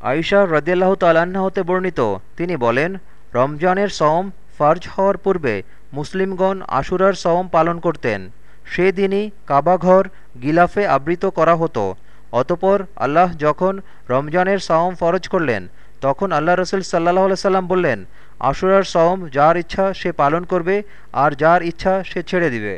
আইসা রদিয়াল্লাহ তালান্না হতে বর্ণিত। তিনি বলেন, রমজানের সওম ফার্জ হওয়ার পূর্বে মুসলিমগণ আশুরার সওম পালন করতেন। সেদিনই কাবাঘর গিলাফে আবৃত করা হতো। অতপর আল্লাহ যখন রমজানের সওম ফরজ করলেন, তখন আল্লাহ রসুল সাল্লাহ সাল্লাম বললেন, আশুরার সওম যার ইচ্ছা সে পালন করবে, আর যার ইচ্ছা সে ছেড়ে দিবে।